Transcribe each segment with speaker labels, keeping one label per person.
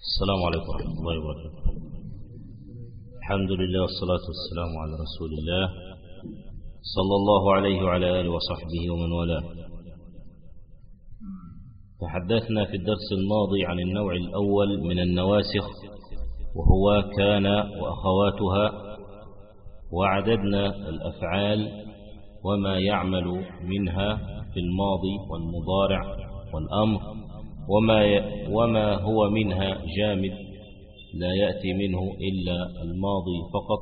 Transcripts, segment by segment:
Speaker 1: السلام عليكم ورحمة الله وبركاته. الحمد لله والصلاة والسلام على رسول الله صلى الله عليه وعلى آله وصحبه ومن والاه. تحدثنا في الدرس الماضي عن النوع الأول من النواسخ وهو كان وأخواتها وعددنا الأفعال وما يعمل منها في الماضي والمضارع والأمر. وما, وما هو منها جامد لا يأتي منه إلا الماضي فقط.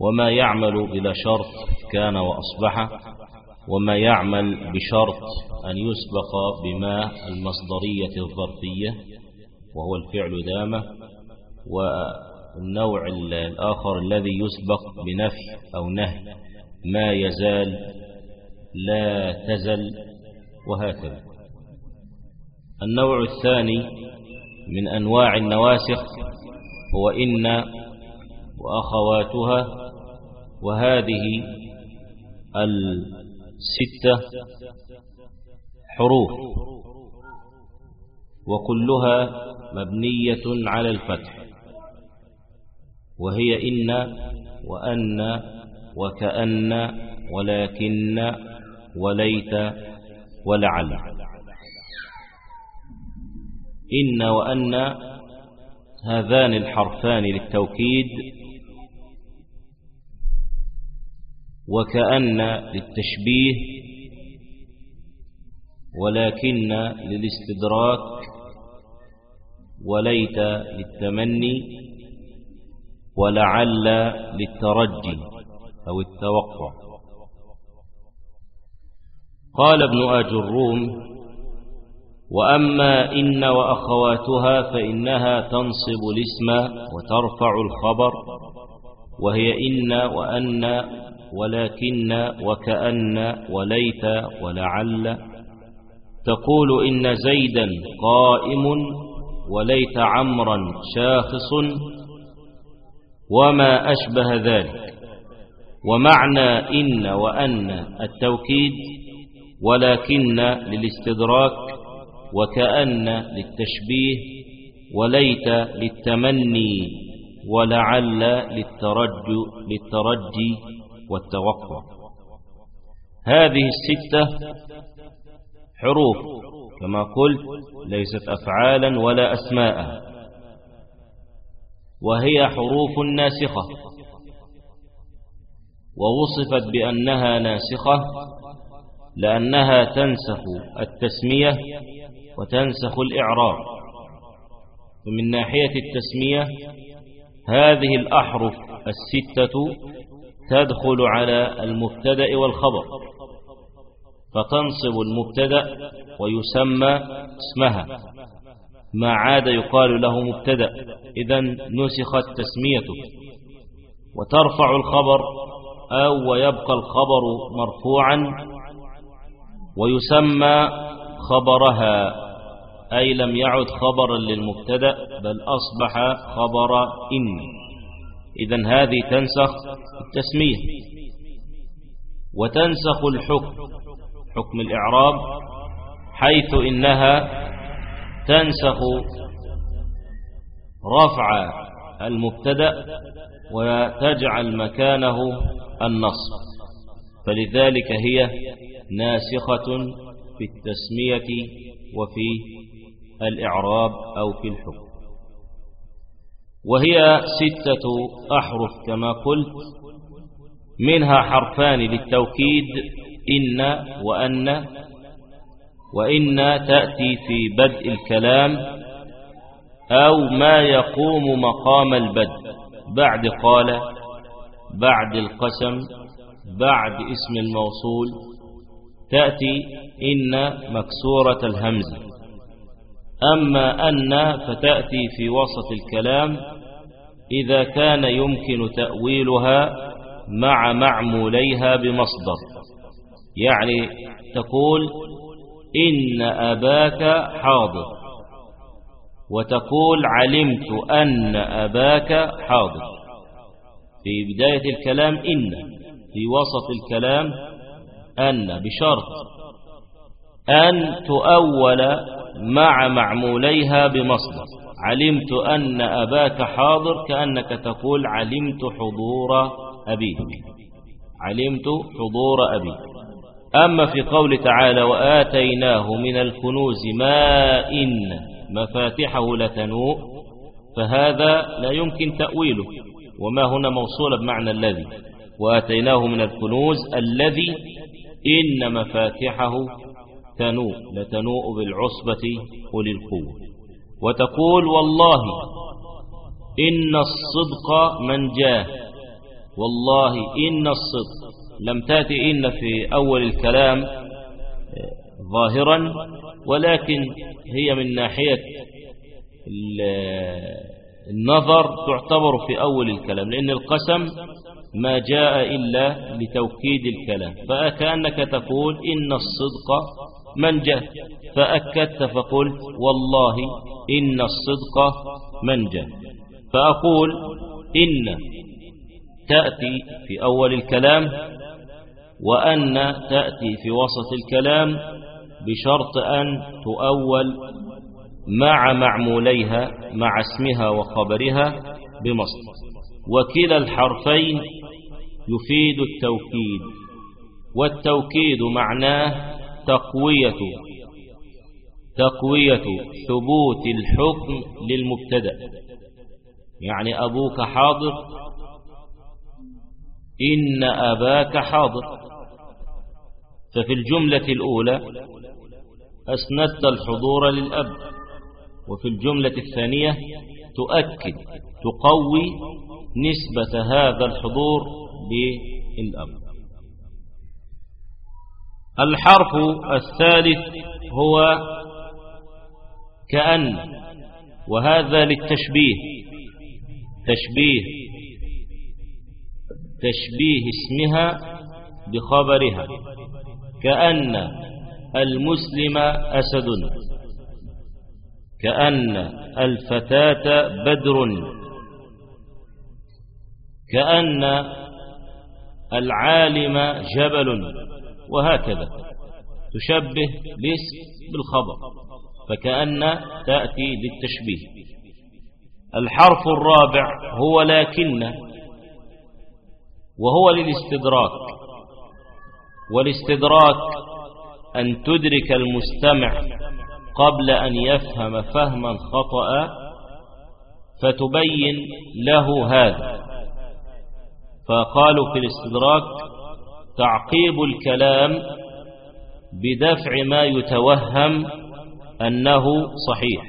Speaker 1: وما يعمل بلا شرط كان وأصبح وما يعمل بشرط أن يسبق بما المصدرية الظرفية وهو الفعل دامة والنوع الآخر الذي يسبق بنفي أو نهي ما يزال لا تزل وهكذا. النوع الثاني من أنواع النواسخ هو إن وأخواتها وهذه الستة حروف وكلها مبنية على الفتح وهي إن وأن وكأن ولكن وليت ولعل إن وأن هذان الحرفان للتوكيد وكأن للتشبيه ولكن للاستدراك وليت للتمني ولعل للترجي أو التوقع. قال ابن آج الروم وأما إن وأخواتها فإنها تنصب الاسم وترفع الخبر وهي إن وأن ولكن وكأن وليت ولعل تقول إن زيدا قائم وليت عمرا شاخص وما أشبه ذلك ومعنى إن وأن التوكيد ولكن للاستدراك وكأن للتشبيه وليت للتمني ولعل للترجي, للترجي والتوقع. هذه الستة حروف كما قلت ليست أفعالا ولا أسماء. وهي حروف ناسخة. ووصفت بأنها ناسخة لأنها تنسخ التسمية وتنسخ الإعراب. ومن ناحية التسمية هذه الأحرف الستة تدخل على المبتدأ والخبر فتنصب المبتدأ ويسمى اسمها. ما عاد يقال له مبتدأ إذا نسخت تسميته. وترفع الخبر أو ويبقى الخبر مرفوعا ويسمى خبرها. أي لم يعد خبرا للمبتدأ بل أصبح خبر إن. إذا هذه تنسخ التسمية. وتنسخ الحكم حكم الإعراب حيث إنها تنسخ رفع المبتدأ وتجعل مكانه النصب فلذلك هي ناسخة في التسمية وفي الإعراب أو في الحكم. وهي ستة أحرف كما قلت منها حرفان للتوكيد إن وأن وإن تأتي في بدء الكلام أو ما يقوم مقام البدء بعد قال بعد القسم بعد اسم الموصول تأتي إن مكسورة الهمزة. أما أن فتأتي في وسط الكلام إذا كان يمكن تأويلها مع معموليها بمصدر. يعني تقول إن أباك حاضر وتقول علمت أن أباك حاضر. في بداية الكلام إن في وسط الكلام أن بشرط أن تؤول مع معموليها بمصدر. علمت أن أباك حاضر كأنك تقول علمت حضور أبيك. علمت حضور أبيك. أما في قول تعالى وآتيناه من الكنوز ما إن مفاتحه لتنوء فهذا لا يمكن تأويله. وما هنا موصولة بمعنى الذي وآتيناه من الكنوز الذي إن مفاتحه تنوء لتنوء بالعصبة أولي القوة وتقول والله إن الصدق من جاه. والله إن الصدق. لم تأتي إن في أول الكلام ظاهرا ولكن هي من ناحية النظر تعتبر في أول الكلام لأن القسم ما جاء إلا لتوكيد الكلام. فكأنك تقول إن الصدق من جاء؟ فأكدت فقلت والله إن الصدق من جاء. فأقول إن تأتي في أول الكلام وأن تأتي في وسط الكلام بشرط أن تؤول مع معموليها مع اسمها وخبرها بمصدر. وكلا الحرفين يفيد التوكيد والتوكيد معناه تقوية تقوية ثبوت الحكم للمبتدأ. يعني أبوك حاضر إن أباك حاضر. ففي الجملة الأولى أسندت الحضور للأب. وفي الجملة الثانية تؤكد تقوي نسبة هذا الحضور للأب. الحرف الثالث هو كأن وهذا للتشبيه. تشبيه. تشبيه اسمها بخبرها. كأن المسلم أسد. كأن الفتاة بدر. كأن العالم جبل. وهكذا تشبه الاسم بالخبر فكأن تأتي للتشبيه. الحرف الرابع هو لكن وهو للاستدراك. والاستدراك أن تدرك المستمع قبل أن يفهم فهما خطأ فتبين له هذا. فقالوا في الاستدراك تعقيب الكلام بدفع ما يتوهم أنه صحيح.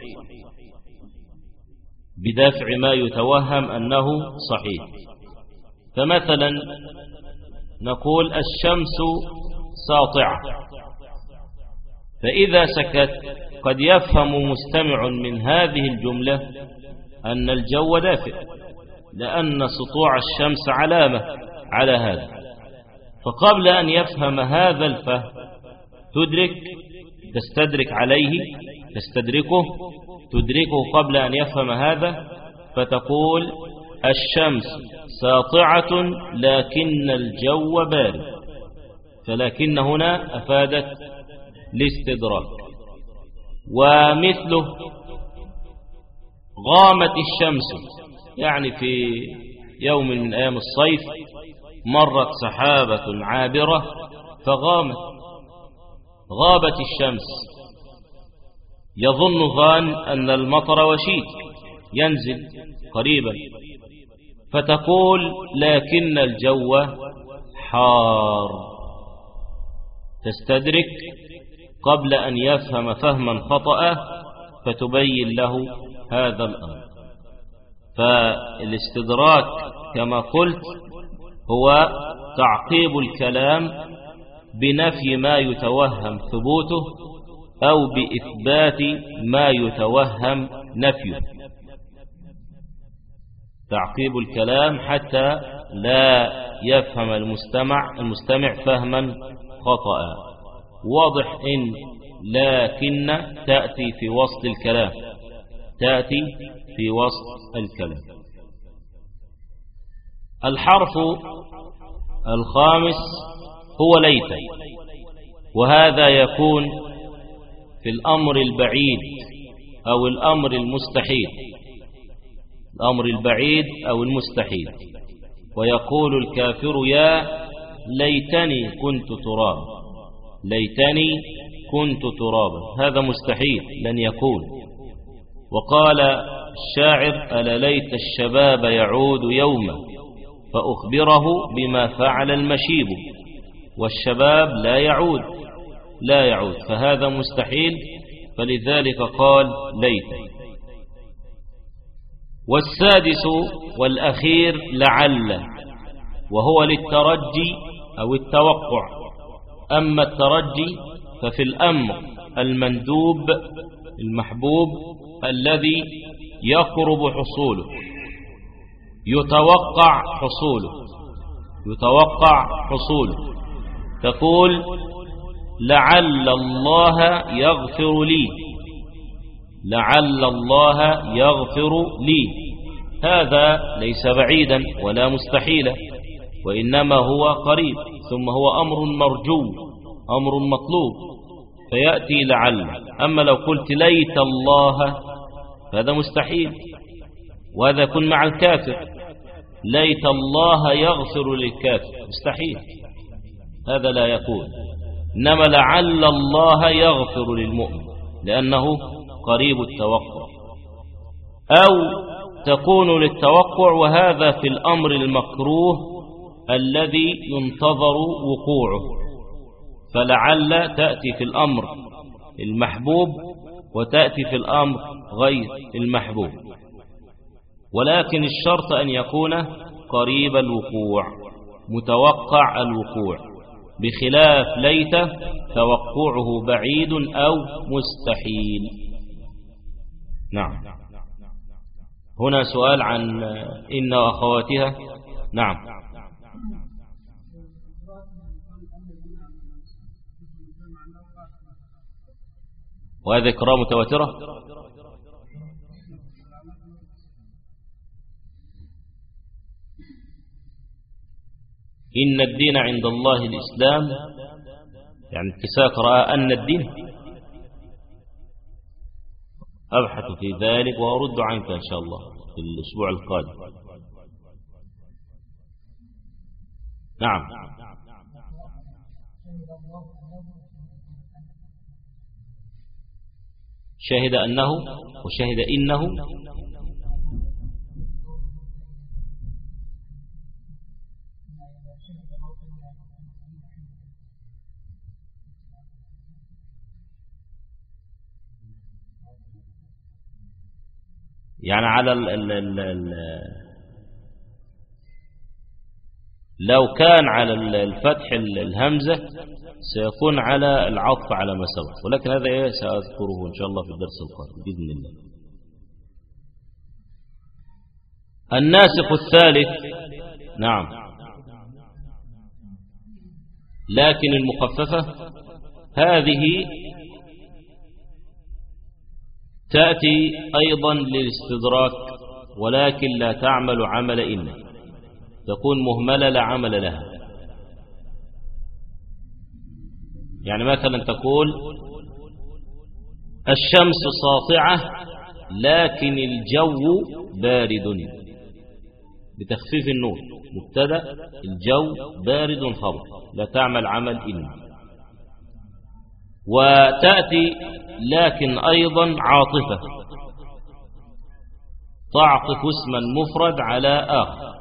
Speaker 1: بدفع ما يتوهم أنه صحيح. فمثلا نقول الشمس ساطعة. فإذا سكت قد يفهم مستمع من هذه الجملة أن الجو دافئ لأن سطوع الشمس علامة على هذا. فقبل أن يفهم هذا الفهم تدرك تستدرك عليه تستدركه تدركه قبل أن يفهم هذا فتقول الشمس ساطعة لكن الجو بارد فلكن هنا أفادت الاستدراك. ومثله غامت الشمس يعني في يوم من أيام الصيف مرت سحابة عابرة فغامت غابت الشمس. يظن ظان أن المطر وشيك ينزل قريبا. فتقول لكن الجو حار. تستدرك قبل أن يفهم فهما خطأ فتبين له هذا الأمر. فالاستدراك كما قلت هو تعقيب الكلام بنفي ما يتوهم ثبوته أو بإثبات ما يتوهم نفيه. تعقيب الكلام حتى لا يفهم المستمع المستمع فهما خطأ. واضح إن لكن تأتي في وسط الكلام تأتي في وسط الكلام. الحرف الخامس هو ليت وهذا يكون في الأمر البعيد أو الأمر المستحيل. الأمر البعيد أو المستحيل. ويقول الكافر يا ليتني كنت ترابا ليتني كنت ترابا هذا مستحيل لن يكون. وقال الشاعر ألا ليت الشباب يعود يوما. فأخبره بما فعل المشيب والشباب لا يعود لا يعود فهذا مستحيل فلذلك قال ليت. والسادس والأخير لعل وهو للترجي أو التوقع. أما الترجي ففي الأمر المندوب المحبوب الذي يقرب حصوله. يتوقع حصوله. يتوقع حصوله. تقول لعل الله يغفر لي. لعل الله يغفر لي. هذا ليس بعيدا ولا مستحيلا وإنما هو قريب ثم هو أمر مرجو أمر مطلوب. فيأتي لعل. أما لو قلت ليت الله فهذا مستحيل. وهذا يكون مع الكافر. ليت الله يغفر للكافر. مستحيل. هذا لا يكون. إنما لعل الله يغفر للمؤمن لأنه قريب التوقع. أو تكون للتوقع وهذا في الأمر المكروه الذي ينتظر وقوعه. فلعل تأتي في الأمر المحبوب وتأتي في الأمر غير المحبوب. ولكن الشرط أن يكون قريب الوقوع متوقع الوقوع. بخلاف ليت توقعه بعيد أو مستحيل. نعم. هنا سؤال عن إن وأخواتها نعم. وهذه قراءة متواترة؟ إن الدين عند الله الإسلام. يعني اتساق رأى أن الدين أبحث في ذلك وأرد عنك إن شاء الله في الأسبوع القادم. نعم. شهد أنه وشهد إنه يعني على ال ال ال ال لو كان على الفتح الهمزة سيكون على العطف على ما سبق. ولكن هذا إيه سأذكره إن شاء الله في الدرس القادم بإذن الله. الناسخ الثالث نعم. لكن المخففة هذه تأتي أيضا للاستدراك ولكن لا تعمل عمل إن. تكون مهملة لا عمل لها. يعني مثلا تقول الشمس ساطعة لكن الجو بارد. بتخفيف النور مبتدأ الجو بارد خبر لا تعمل عمل إن. وتأتي لكن أيضا عاطفة. تعطف اسما مفرد على آخر.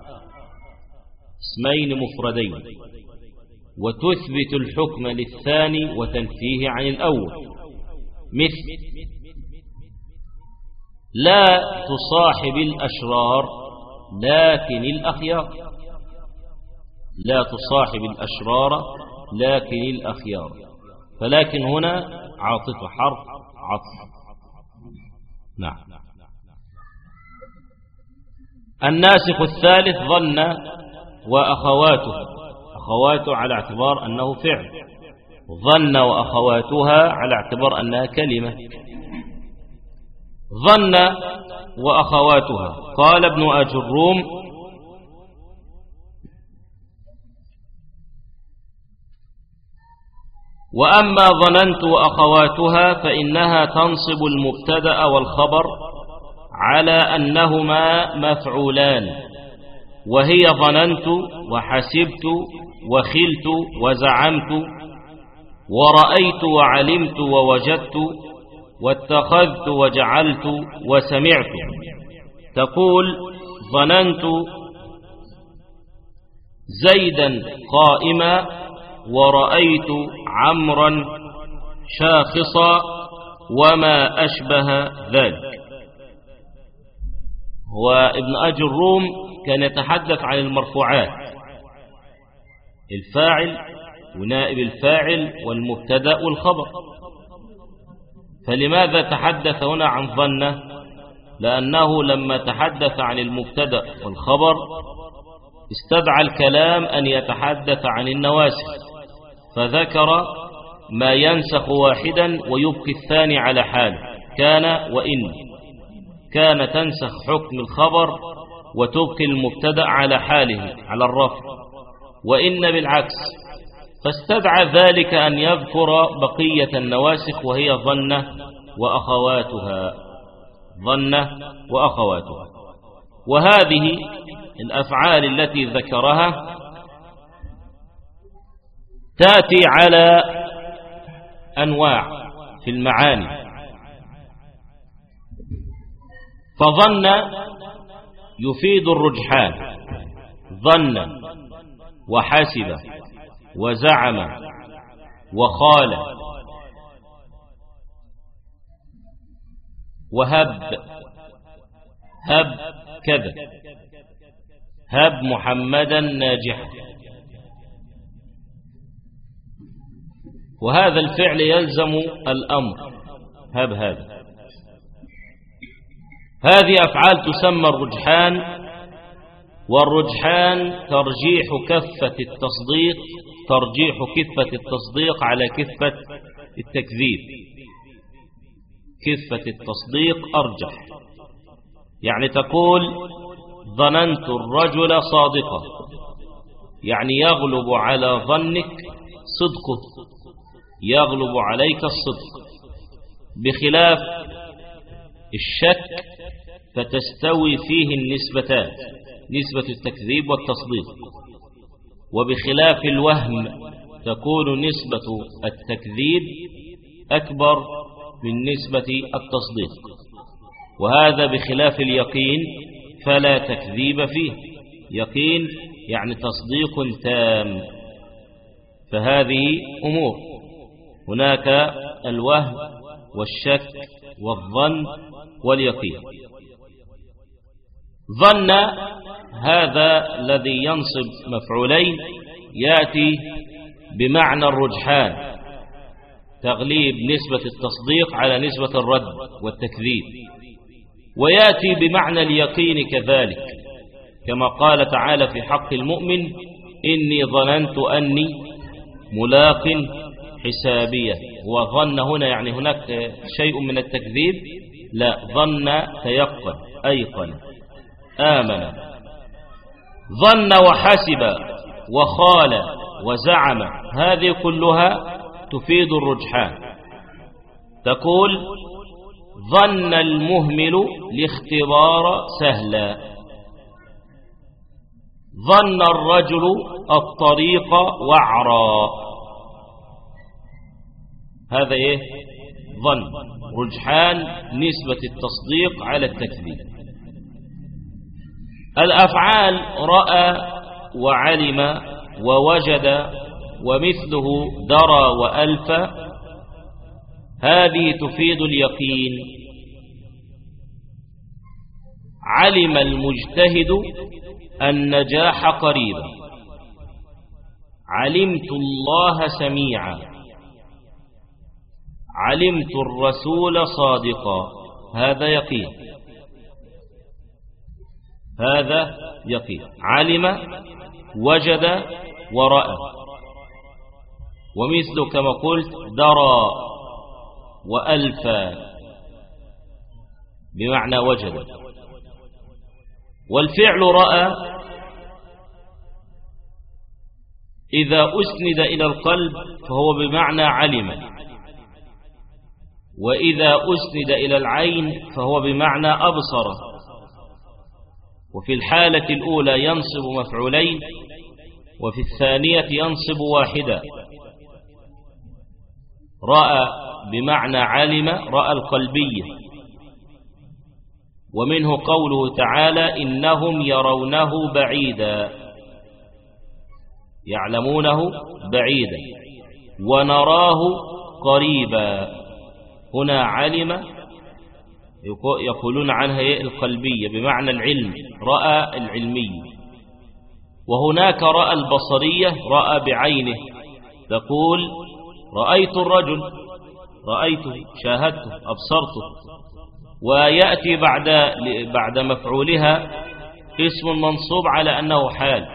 Speaker 1: اسمين مفردين. وتثبت الحكم للثاني وتنفيه عن الأول. مثل لا تصاحب الأشرار لكن الأخيار. لا تصاحب الأشرار لكن الأخيار. فلكن هنا عاطفة حرف عطف. نعم. الناسخ الثالث ظن وأخواته. أخواته على اعتبار أنه فعل. ظن وأخواتها على اعتبار أنها كلمة. ظن وأخواتها. قال ابن أجروم وأما ظننت وأخواتها فإنها تنصب المبتدأ والخبر على أنهما مفعولان وهي ظننت وحسبت وخلت وزعمت ورأيت وعلمت ووجدت واتخذت وجعلت وسمعت. تقول ظننت زيدا قائما ورأيت عمرا شاخصا وما أشبه ذلك. وابن أجر الروم كان يتحدث عن المرفوعات. الفاعل ونائب الفاعل والمبتدأ والخبر. فلماذا تحدث هنا عن ظنه؟ لأنه لما تحدث عن المبتدأ والخبر استدعى الكلام أن يتحدث عن النواسخ. فذكر ما ينسخ واحدا ويبقي الثاني على حال. كان وإن. كان تنسخ حكم الخبر وتبقي المبتدأ على حاله على الرفع وإن بالعكس. فاستدعى ذلك أن يذكر بقية النواسخ وهي ظنة وأخواتها. ظنة وأخواتها. وهذه الأفعال التي ذكرها تأتي على أنواع في المعاني. فظن يفيد الرجحان. ظن وحسب وزعم وخال وهب. هب كذا. هب محمدا ناجحا. وهذا الفعل يلزم الأمر. هب هذا هذه أفعال تسمى الرجحان والرجحان ترجيح كفة التصديق ترجيح كفة التصديق على كفة التكذيب. كفة التصديق أرجح. يعني تقول ظننت الرجل صادقا. يعني يغلب على ظنك صدقه. يغلب عليك الصدق. بخلاف الشك فتستوي فيه النسبتان نسبة التكذيب والتصديق. وبخلاف الوهم تكون نسبة التكذيب أكبر من نسبة التصديق. وهذا بخلاف اليقين فلا تكذيب فيه. يقين يعني تصديق تام. فهذه أمور. هناك الوهم والشك والظن واليقين. ظن هذا الذي ينصب مفعولين يأتي بمعنى الرجحان تغليب نسبة التصديق على نسبة الرد والتكذيب ويأتي بمعنى اليقين كذلك كما قال تعالى في حق المؤمن إني ظننت أني ملاق حسابية. وظن هنا يعني هناك شيء من التكذيب. لا ظن تيقن أيقن آمن. ظن وحسب وخال وزعم. هذه كلها تفيد الرجحان. تقول ظن المهمل الاختبار سهلا ظن الرجل الطريق وعرا هذا إيه؟ ظن رجحان نسبة التصديق على التكذيب. الأفعال رأى وعلم ووجد ومثله درى وألف هذه تفيد اليقين. علم المجتهد النجاح قريبا. علمت الله سميعا. علمت الرسول صادقا. هذا يقين. هذا يقين. علم وجد ورأى. ومثل كما قلت درى وألفى. بمعنى وجد. والفعل رأى. إذا أسند إلى القلب فهو بمعنى علم. وإذا أسند إلى العين فهو بمعنى أبصر. وفي الحالة الأولى ينصب مفعولين وفي الثانية ينصب واحدا. رأى بمعنى علم رأى القلبية ومنه قوله تعالى إنهم يرونه بعيدا. يعلمونه بعيدا. ونراه قريبا. هنا علم يقولون عنها القلبية بمعنى العلم رأى العلمي وهناك رأى البصرية رأى بعينه. تقول رأيت الرجل رأيته شاهدته أبصرته. ويأتي بعد بعد مفعولها اسم منصوب على أنه حال.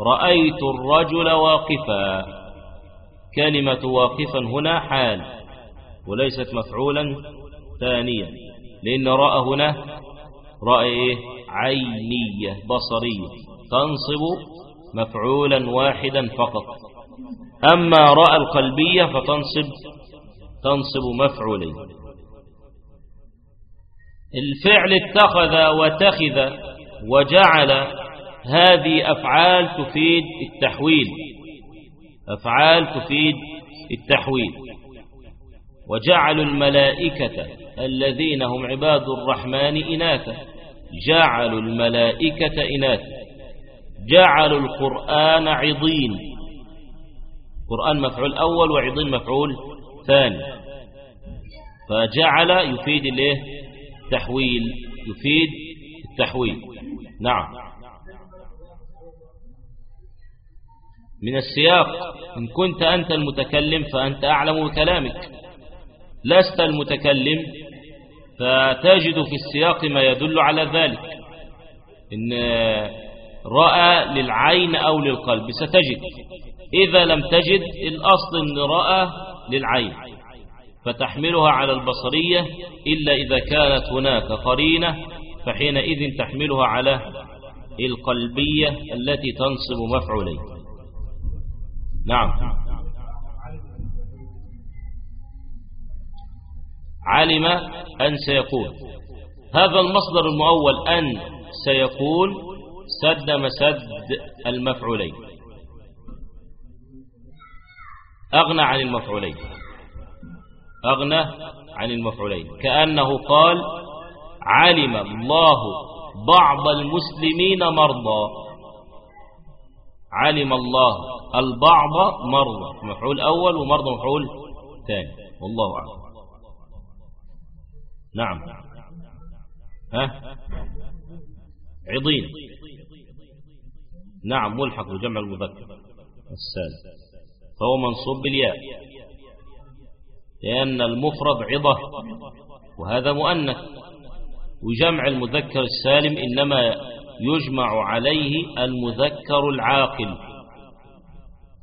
Speaker 1: رأيت الرجل واقفا. كلمة واقفا هنا حال. وليست مفعولا ثانيا لأن رأى هنا رأى إيه؟ عينية بصرية. تنصب مفعولا واحدا فقط. أما رأى القلبية فتنصب تنصب مفعولين. الفعل اتخذ وتخذ وجعل هذه أفعال تفيد التحويل. أفعال تفيد التحويل. وجعلوا الملائكة الذين هم عباد الرحمن إناثا. جعلوا الملائكة إناثا. جعلوا القرآن عضين. قرآن مفعول أول وعضين مفعول ثاني. فجعل يفيد الايه تحويل. يفيد التحويل. نعم. من السياق. إن كنت أنت المتكلم فأنت أعلم بكلامك لست المتكلم فتجد في السياق ما يدل على ذلك. إن رأى للعين أو للقلب ستجد. إذا لم تجد الأصل أن رأى للعين. فتحملها على البصرية إلا إذا كانت هناك قرينة فحينئذ تحملها على القلبية التي تنصب مفعولين. نعم. علم أن سيكون هذا المصدر المؤول أن سيكون سد مسد المفعولين. أغنى عن المفعولين. أغنى عن المفعولين. كأنه قال علم الله بعض المسلمين مرضى. علم الله البعض مرضى. مفعول أول ومرضى مفعول ثاني. والله أعلم. نعم. ها؟ عضين. نعم ملحق بجمع المذكر. السالم فهو منصوب بالياء. لأن المفرد عضة وهذا مؤنث. وجمع المذكر السالم إنما يجمع عليه المذكر العاقل.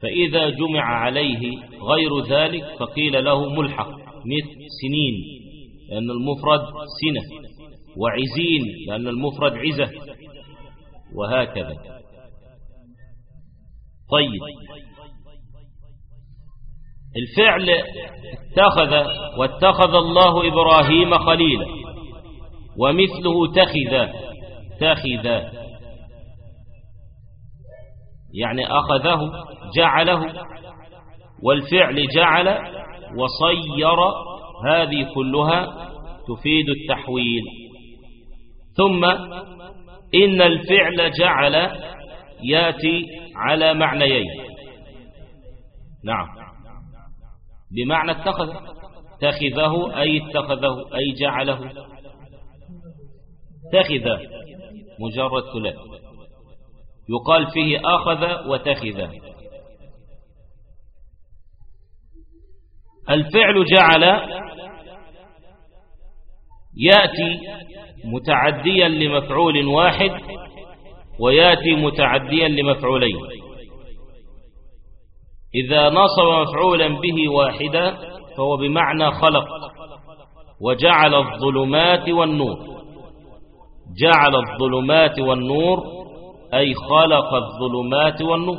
Speaker 1: فإذا جمع عليه غير ذلك فقيل له ملحق مثل سنين. لأن المفرد سنة وعزين لأن المفرد عزة وهكذا. طيب. الفعل اتخذ واتخذ الله إبراهيم خليلا ومثله تخذ تخذ. يعني أخذه جعله والفعل جعل وصير هذه كلها تفيد التحويل. ثم إن الفعل جعل ياتي على معنيين. نعم. بمعنى اتخذ. اتخذه أي اتخذه أي جعله. اتخذ. مجرد ثلاث يقال فيه أخذ وتخذ الفعل جعل يأتي متعديا لمفعول واحد ويأتي متعديا لمفعولين. إذا نصب مفعولا به واحدا فهو بمعنى خلق وجعل الظلمات والنور. جعل الظلمات والنور أي خلق الظلمات والنور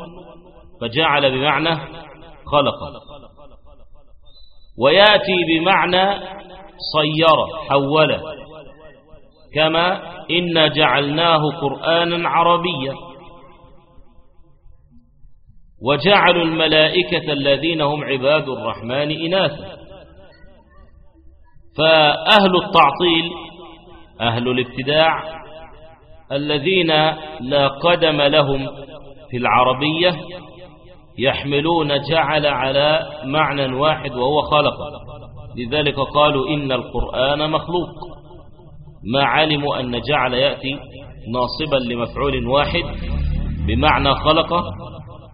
Speaker 1: فجعل بمعنى خلق ويأتي بمعنى صير حول كما إنا جعلناه قرآنا عربيا. وجعلوا الملائكة الذين هم عباد الرحمن إناثا. فأهل التعطيل أهل الابتداع الذين لا قدم لهم في العربية يحملون جعل على معنى واحد وهو خلق لذلك قالوا إن القرآن مخلوق. ما علموا أن جعل يأتي ناصبا لمفعول واحد بمعنى خلق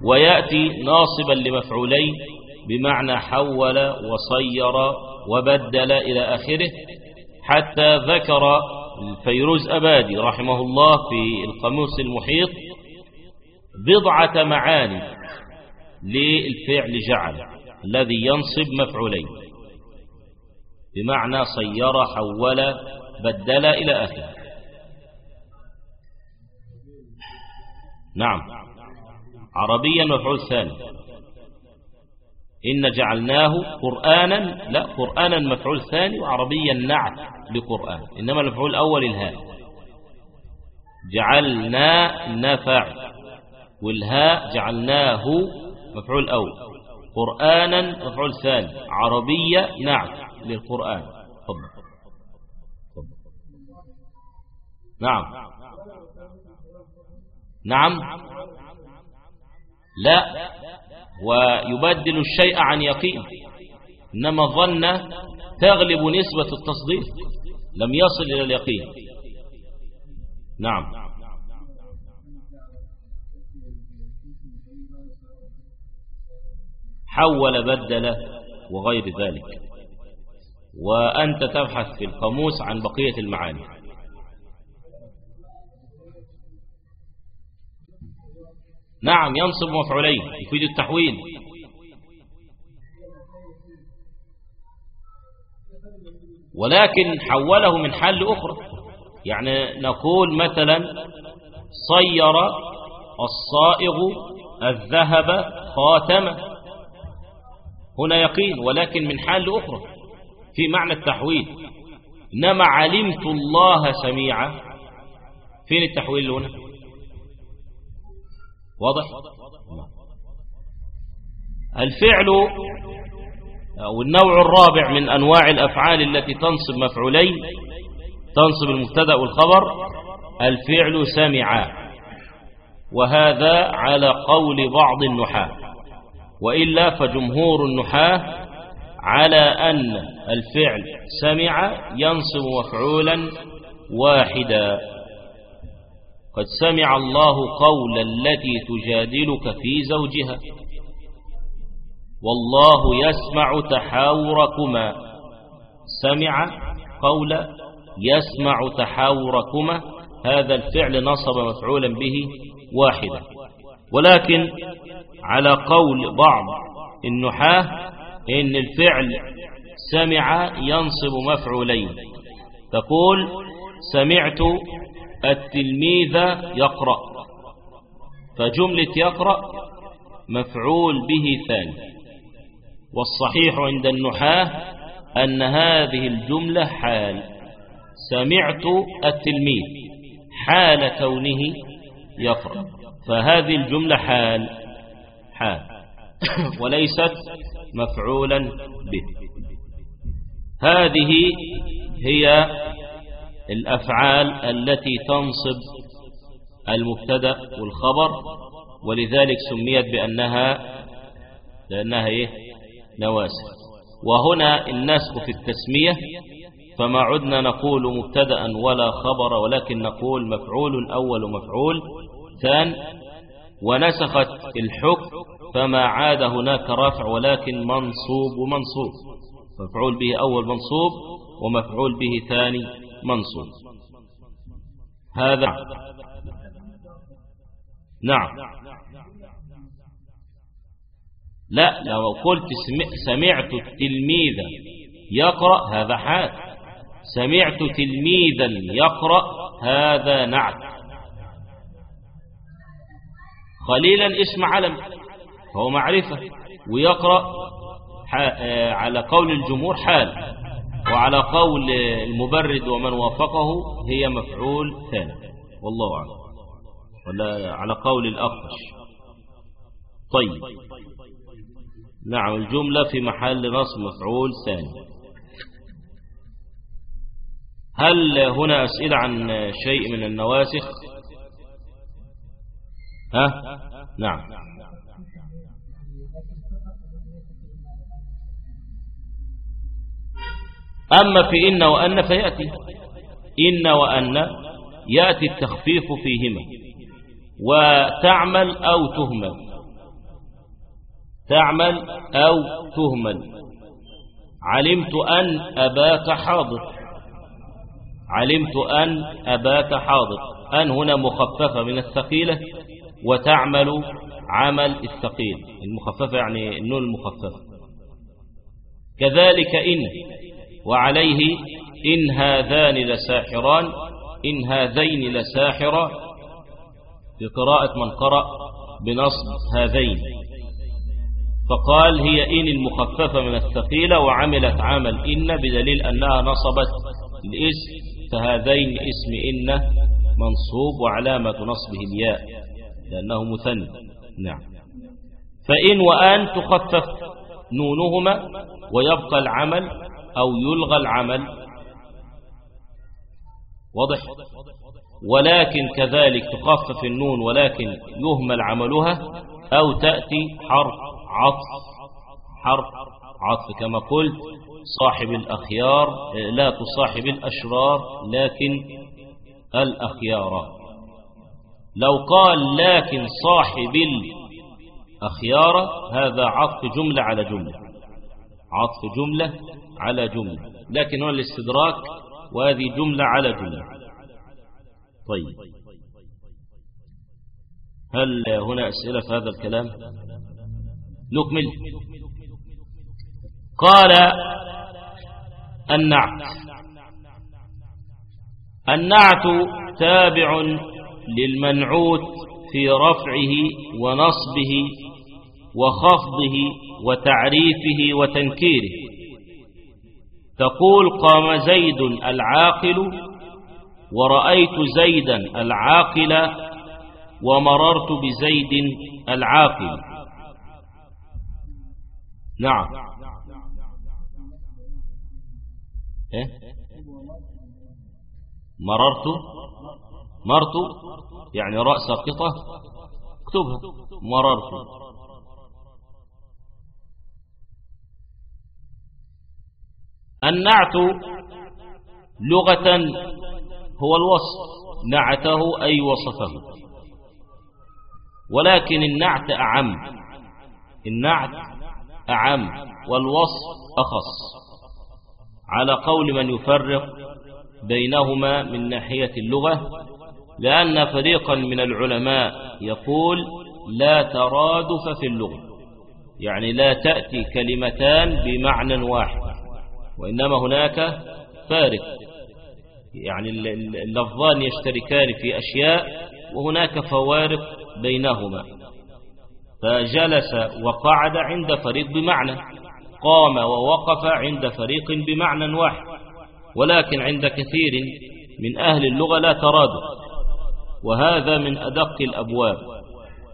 Speaker 1: ويأتي ناصبا لمفعولين بمعنى حول وصير وبدل إلى آخره. حتى ذكر الفيروز أبادي رحمه الله في القاموس المحيط بضعة معاني. للفعل جعل الذي ينصب مفعولين. بمعنى صير حول بدل إلى آخره نعم. عربيا مفعول ثاني. إن جعلناه قرآنا لا قرآنا مفعول ثاني وعربيا نعت لقرآن. إنما المفعول الأول الهاء. جعلنا نفع والهاء جعلناه مفعول أول. قرآنا مفعول ثاني. عربية نعت للقرآن. تفضل. نعم. نعم. لا. ويبدل الشيء عن يقين. إنما ظن تغلب نسبة التصديق. لم يصل إلى اليقين. نعم. حول بدل وغير ذلك. وأنت تبحث في القاموس عن بقية المعاني. نعم ينصب مفعولين يفيد التحويل. ولكن حوله من حال أخرى. يعني نقول مثلا صير الصائغ الذهب خاتمة هنا يقين ولكن من حال أخرى في معنى التحويل. إنما علمت الله سميعا. فين التحويل هنا؟ واضح؟ الفعل أو النوع الرابع من أنواع الأفعال التي تنصب مفعولين تنصب المبتدأ والخبر الفعل سمع وهذا على قول بعض النحاة. وإلا فجمهور النحاة على أن الفعل سمع ينصب مفعولا واحدا. قد سمع الله قول التي تجادلك في زوجها. والله يسمع تحاوركما. سمع قول يسمع تحاوركما. هذا الفعل نصب مفعولا به واحدا. ولكن على قول بعض النحاة إن الفعل سمع ينصب مفعولين. تقول سمعت التلميذ يقرأ فجملة يقرأ مفعول به ثاني. والصحيح عند النحاة أن هذه الجملة حال. سمعت التلميذ حال كونه يقرأ. فهذه الجملة حال. حال. وليست مفعولا به. هذه هي الأفعال التي تنصب المبتدأ والخبر ولذلك سميت بأنها لأنها إيه؟ نواسخ. وهنا النسخ في التسمية فما عدنا نقول مبتدا ولا خبر ولكن نقول مفعول أول ومفعول ثان ونسخت الحكم فما عاد هناك رفع ولكن منصوب ومنصوب مفعول به أول منصوب ومفعول به ثاني منصوب. هذا نعم. لا لو قلت سمعت التلميذ يقرأ هذا حال سمعت تلميذا يقرأ هذا نعت. قليلا اسم علم. فهو معرفة. ويقرأ على قول الجمهور حال. وعلى قول المبرد ومن وافقه هي مفعول ثاني. والله أعلم. ولا على قول الأخفش طيب. نعم الجملة في محل نصب مفعول ثاني. هل هنا أسئلة عن شيء من النواسخ؟ ها؟ نعم. أما في إن وأن فيأتي. إن وأن يأتي التخفيف فيهما. وتعمل أو تهمل. تعمل أو تهمل. علمت أن أباك حاضر. علمت أن أباك حاضر. أن هنا مخففة من الثقيلة. وتعمل عمل الثقيل المخففة يعني النون المخففة. كذلك إن وعليه إن هذان لساحران إن هذين لساحرا في قراءة من قرأ بنصب هذين. فقال هي إن المخففة من الثقيلة وعملت عمل إن بدليل أنها نصبت الاسم فهذين اسم إن منصوب وعلامة نصبه الياء. لأنه مثنى نعم. فإن وآن تخفف نونهما ويبقى العمل أو يلغى العمل. واضح؟ ولكن كذلك تخفف النون ولكن يهمل عملها أو تأتي حرف عطف. حرف عطف كما قلت صاحب الأخيار لا تصاحب الأشرار لكن الأخيار. لو قال لكن صاحب الأخيار هذا عطف جملة على جملة. عطف جملة على جملة. لكن هو الاستدراك وهذه جملة على جملة. طيب. هل هنا أسئلة في هذا الكلام؟ نكمل. قال النعت. النعت تابع للمنعوت في رفعه ونصبه وخفضه وتعريفه وتنكيره. تقول قام زيد العاقل ورأيت زيدا العاقل ومررت بزيد العاقل. نعم. إيه؟ مررت؟ مرت يعني رأس قطة اكتبها مررت. النعت لغة هو الوصف نعته أي وصفه. ولكن النعت أعم النعت أعم والوصف أخص. على قول من يفرق بينهما من ناحية اللغة لأن فريقا من العلماء يقول لا ترادف في اللغة يعني لا تأتي كلمتان بمعنى واحد وإنما هناك فارق يعني اللفظان يشتركان في أشياء وهناك فوارق بينهما. فجلس وقعد عند فريق بمعنى قام ووقف عند فريق بمعنى واحد ولكن عند كثير من أهل اللغة لا ترادف. وهذا من أدق الأبواب.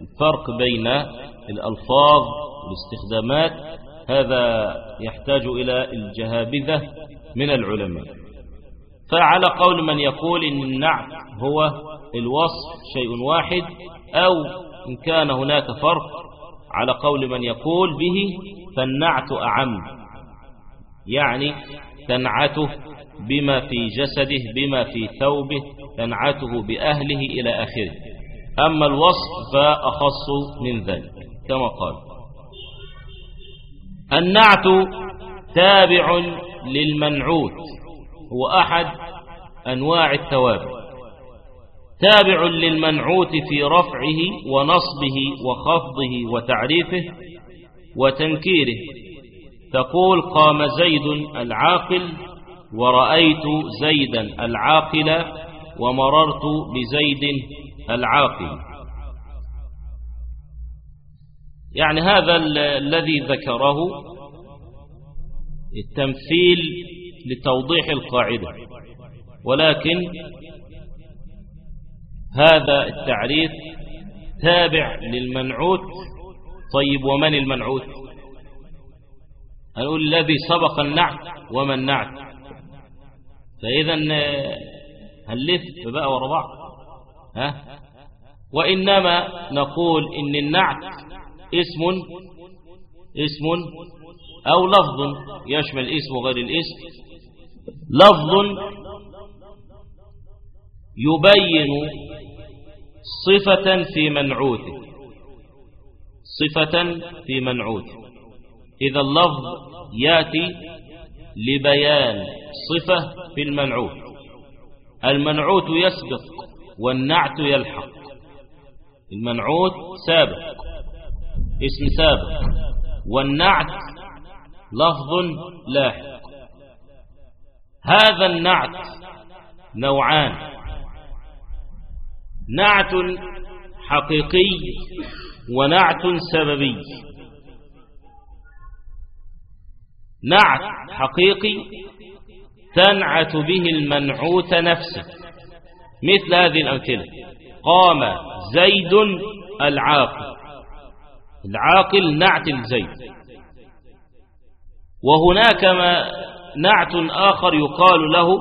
Speaker 1: الفرق بين الألفاظ والاستخدامات هذا يحتاج إلى الجهابذة من العلماء. فعلى قول من يقول إن النعت هو الوصف شيء واحد أو إن كان هناك فرق على قول من يقول به فالنعت أعم يعني تنعته بما في جسده بما في ثوبه تنعته بأهله إلى آخره. أما الوصف فأخص من ذلك كما قال النعت تابع للمنعوت هو أحد أنواع التوابع. تابع للمنعوت في رفعه ونصبه وخفضه وتعريفه وتنكيره. تقول قام زيد العاقل ورأيت زيدا العاقل ومررت بزيد العاقل. يعني هذا الذي ذكره التمثيل لتوضيح القاعدة. ولكن هذا التعريف تابع للمنعوت. طيب ومن المنعوت؟ نقول الذي سبق النعت وما النعت فإذا هنلف بقى ورا بعض. ها؟ وإنما نقول إن النعت اسم اسم أو لفظ يشمل اسم وغير الاسم. لفظ يبين صفة في منعوته صفة في منعوته إذا اللفظ يأتي لبيان صفة في المنعوت. المنعوت يسبق والنعت يلحق. المنعوت سابق اسم سابق. والنعت لفظ لاحق. هذا النعت نوعان. نعت حقيقي ونعت سببي. نعت حقيقي تنعت به المنعوت نفسه. مثل هذه الأمثلة. قام زيد العاقل. العاقل نعت الزيد. وهناك ما نعت آخر يقال له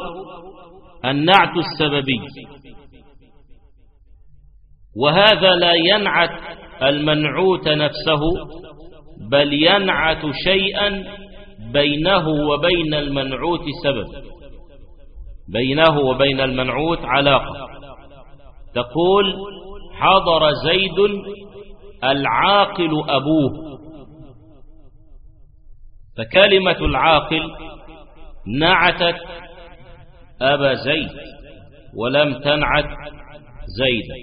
Speaker 1: النعت السببي. وهذا لا ينعت المنعوت نفسه بل ينعت شيئا بينه وبين المنعوت سبب. بينه وبين المنعوت علاقة. تقول حضر زيد العاقل أبوه. فكلمة العاقل نعتت أبا زيد ولم تنعت زيدا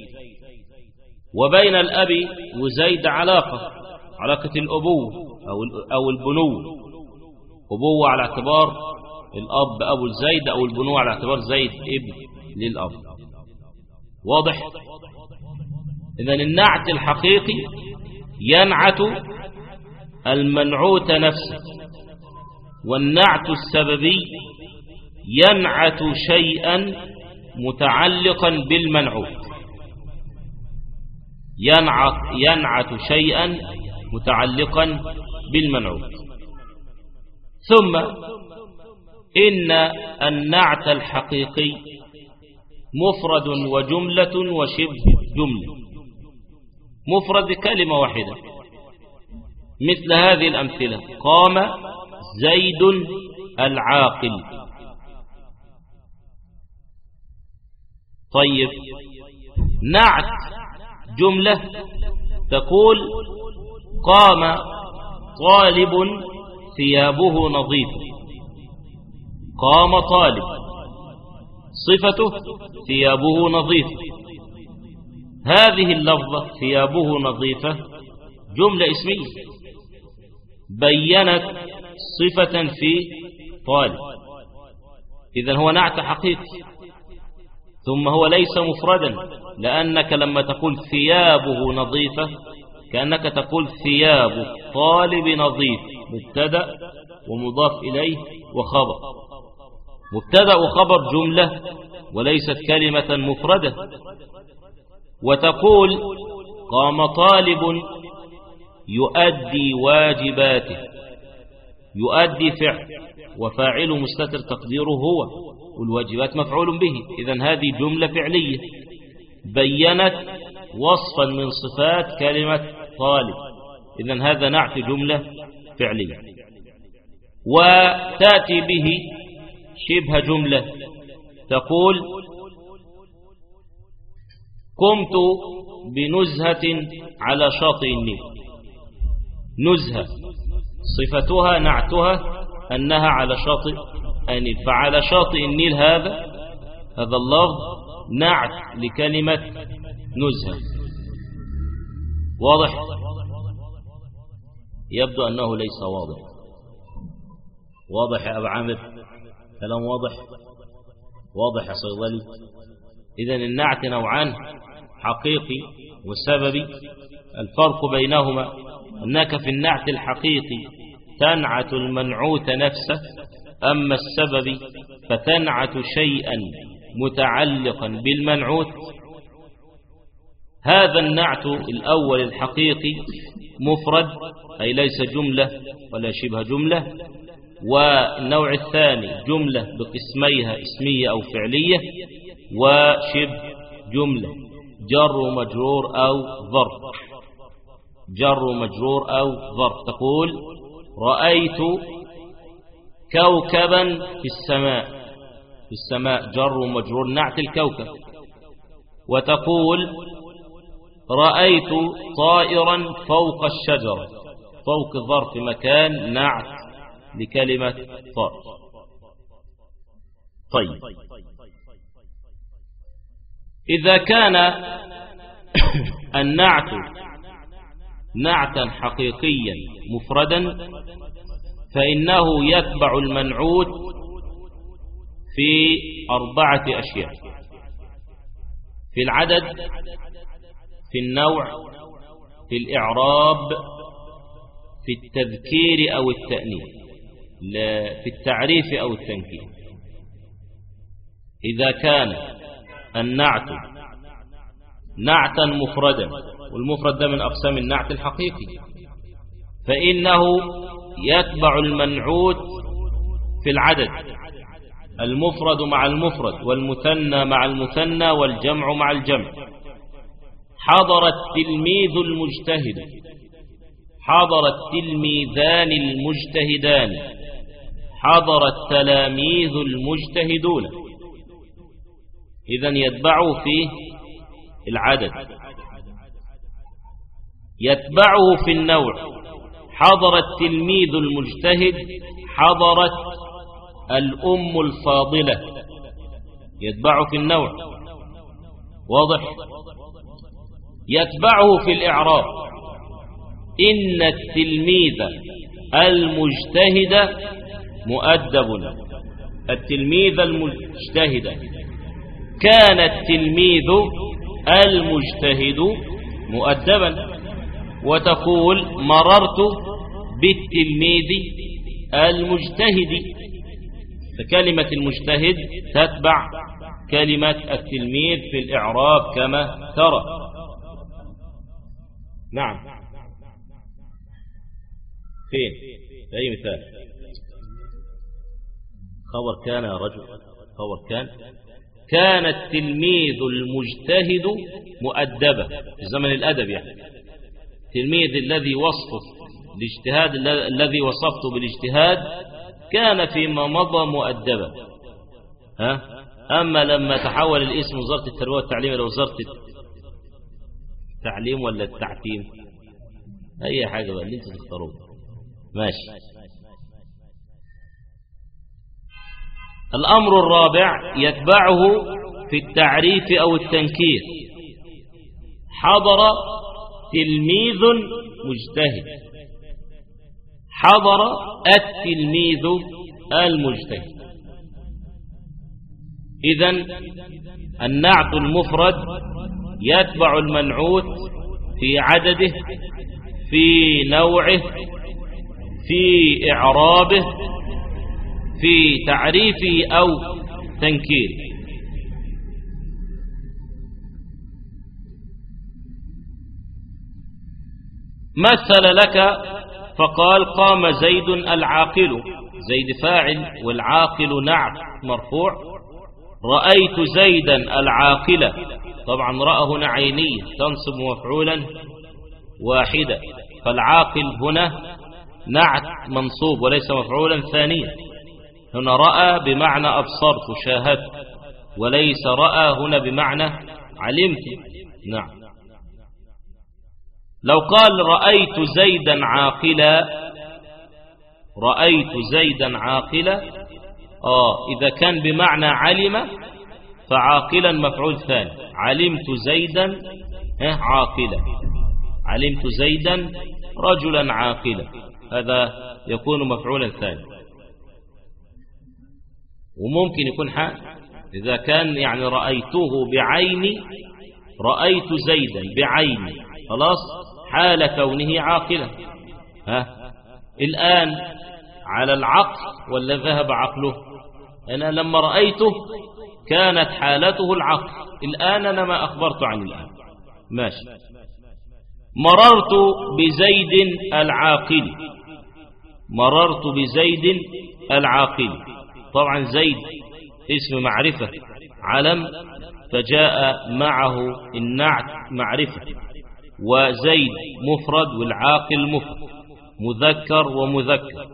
Speaker 1: وبين الأب وزيد علاقة علاقة الأبوة أو البنو. أبوة على اعتبار الأب أبو الزيد أو البنوة على اعتبار زيد ابن للأب. واضح؟ إذا النعت الحقيقي ينعت المنعوت نفسه والنعت السببي ينعت شيئا متعلقا بالمنعوت. ينعت, ينعت شيئا متعلقا بالمنعوت. ثم إن النعت الحقيقي مفرد وجملة وشبه جملة. مفرد كلمة واحدة. مثل هذه الأمثلة. قام زيد العاقل. طيب. نعت جملة تقول قام طالب ثيابه نظيفة قام طالب. صفته ثيابه نظيفة هذه اللفظة ثيابه نظيفة جملة اسمية. بينت صفة في طالب. إذا هو نعت حقيقي ثم هو ليس مفردا لأنك لما تقول ثيابه نظيفة كأنك تقول ثياب طالب نظيف. مبتدأ ومضاف إليه وخبر. مبتدأ وخبر جملة وليست كلمة مفردة. وتقول قام طالب يؤدي واجباته. يؤدي فعل وفاعل مستتر تقديره هو والواجبات مفعول به. إذا هذه جملة فعلية. بينت وصفا من صفات كلمة طالب. إذا هذا نعت جملة فعلية وتأتي به شبه جملة. تقول قمت بنزهة على شاطئ النيل. نزهة. صفتها نعتها أنها على شاطئ النيل فعلى شاطئ النيل هذا هذا اللفظ نعت لكلمة نزهة. واضح؟ يبدو أنه ليس واضح. واضح يا أبو عامر؟ كلام واضح؟ واضح يا صيدلي إذا النعت نوعان حقيقي وسببي الفرق بينهما أنك في النعت الحقيقي تنعت المنعوت نفسه أما السبب فتنعت شيئا متعلقا بالمنعوت هذا النعت الأول الحقيقي مفرد أي ليس جملة ولا شبه جملة. والنوع الثاني جملة بقسميها اسمية أو فعلية وشبه جملة جر ومجرور أو ظرف جر ومجرور أو ظرف تقول رأيت كوكبا في السماء. في السماء جر ومجرور نعت الكوكب. وتقول رأيت طائرا فوق الشجرة فوق ظرف مكان نعت لكلمة طائر طيب. إذا كان النعت نعتا حقيقيا مفردا فإنه يتبع المنعوت في أربعة أشياء. في العدد في النوع في الإعراب في التذكير أو التأنيث في التعريف أو التنكير. إذا كان النعت نعتا مفردا والمفرد ده من أقسام النعت الحقيقي فإنه يتبع المنعوت في العدد المفرد مع المفرد والمثنى مع المثنى والجمع مع الجمع. حضر التلميذ المجتهد. حضر التلميذان المجتهدان. حضر التلاميذ المجتهدون. إذا يتبعه فيه العدد. يتبعه في النوع. حضر التلميذ المجتهد حضرت الأم الفاضلة. يتبعه في النوع. واضح؟ يتبعه في الإعراب. إن التلميذ المجتهد مؤدب. التلميذ المجتهد. كان التلميذ المجتهد مؤدبا. وتقول مررت بالتلميذ المجتهد. فكلمة المجتهد تتبع كلمة التلميذ في الإعراب كما ترى. نعم. فين؟ في أي مثال؟ خبر كان يا رجل خبر كان. كان التلميذ المجتهد مؤدبا في زمن الأدب يعني. التلميذ الذي وصفه الاجتهاد الذي وصفته بالاجتهاد كان فيما مضى مؤدبا ها؟ أما لما تحول الاسم وزارة التربية والتعليم إلى وزارة التعليم ولا التعتيم أي حاجة بقى اللي انت تختاروه. ماشي. الأمر الرابع يتبعه في التعريف أو التنكير. حضر تلميذ مجتهد. حضر التلميذ المجتهد. إذا النعت المفرد يتبع المنعوت في عدده في نوعه في إعرابه في تعريفه أو تنكيره مثل لك فقال قام زيد العاقل زيد فاعل والعاقل نعم مرفوع. رأيت زيدا العاقلة طبعا رأى هنا عينية تنصب مفعولا واحدا. فالعاقل هنا نعت منصوب وليس مفعولا ثانيا. هنا رأى بمعنى أبصرت شاهدت. وليس رأى هنا بمعنى علمت. نعم. لو قال رأيت زيدا عاقلا رأيت زيدا عاقلا آه إذا كان بمعنى علم فعاقلا مفعول ثاني. علمت زيدا عاقلا. علمت زيدا رجلا عاقلا. هذا يكون مفعولا ثاني وممكن يكون حال إذا كان يعني رأيته بعيني رأيت زيدا بعيني خلاص؟ حال كونه عاقلا. ها؟ الآن على العقل ولا ذهب عقله؟ أنا لما رأيته كانت حالته العقل. الآن أنا ما أخبرت عن الآن. ماشي. مررت بزيد العاقل. مررت بزيد العاقل. طبعا زيد اسم معرفة. علم فجاء معه النعت معرفة. وزيد مفرد والعاقل مفرد. مذكر ومذكر.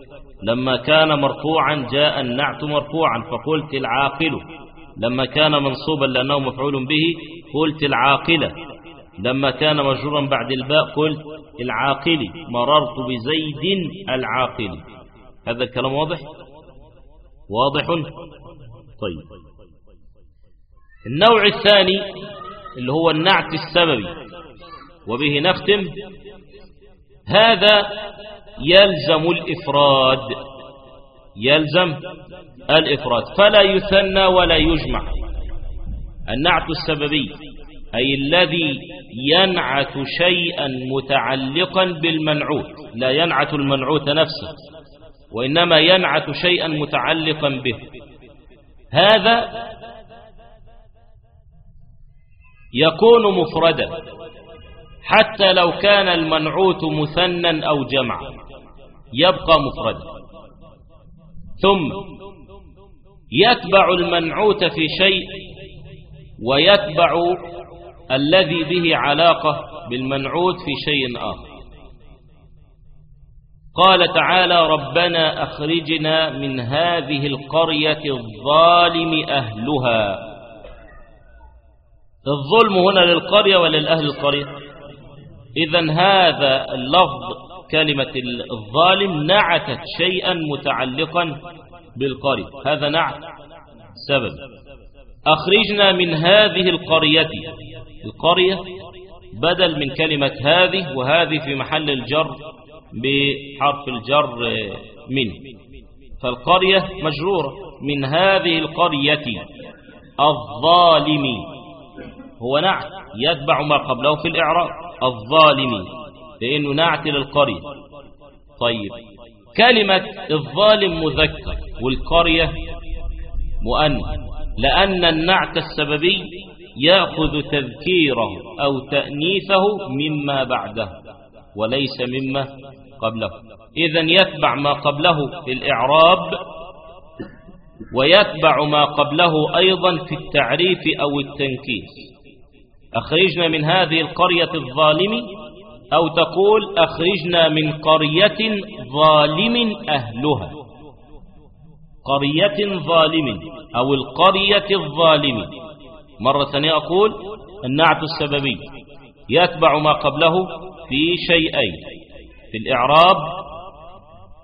Speaker 1: لما كان مرفوعا جاء النعت مرفوعا فقلت العاقل. لما كان منصوبا لأنه مفعول به قلت العاقلة. لما كان مجرورا بعد الباء قلت العاقل. مررت بزيد العاقل. هذا الكلام واضح؟ واضح؟ طيب. النوع الثاني اللي هو النعت السببي. وبه نختم. هذا يلزم الإفراد. يلزم الإفراد فلا يثنى ولا يجمع. النعت السببي أي الذي ينعت شيئا متعلقا بالمنعوت. لا ينعت المنعوت نفسه وإنما ينعت شيئا متعلقا به. هذا يكون مفردا حتى لو كان المنعوت مثنى أو جمعا. يبقى مفردا. ثم يتبع المنعوت في شيء ويتبع الذي به علاقة بالمنعوت في شيء آخر. قال تعالى ربنا أخرجنا من هذه القرية الظالم أهلها. الظلم هنا للقرية وللأهل القرية. إذا هذا اللفظ كلمة الظالم نعتت شيئا متعلقا بالقرية. هذا نعت سبب. أخرجنا من هذه القرية. القرية بدل من كلمة هذه وهذه في محل الجر بحرف الجر من. فالقرية مجرورة من هذه القرية. الظالم. هو نعت يتبع ما قبله في الإعراب. الظالم. لأنه نعت للقرية طيب كلمة الظالم مذكر والقرية مؤنث لأن النعت السببي يأخذ تذكيره أو تأنيثه مما بعده وليس مما قبله. إذا يتبع ما قبله في الإعراب ويتبع ما قبله أيضا في التعريف أو التنكيس. أخرجنا من هذه القرية الظالم أو تقول أخرجنا من قرية ظالم أهلها. قرية ظالم أو القرية الظالم. مرة ثانية أقول النعت السببي. يتبع ما قبله في شيئين في الإعراب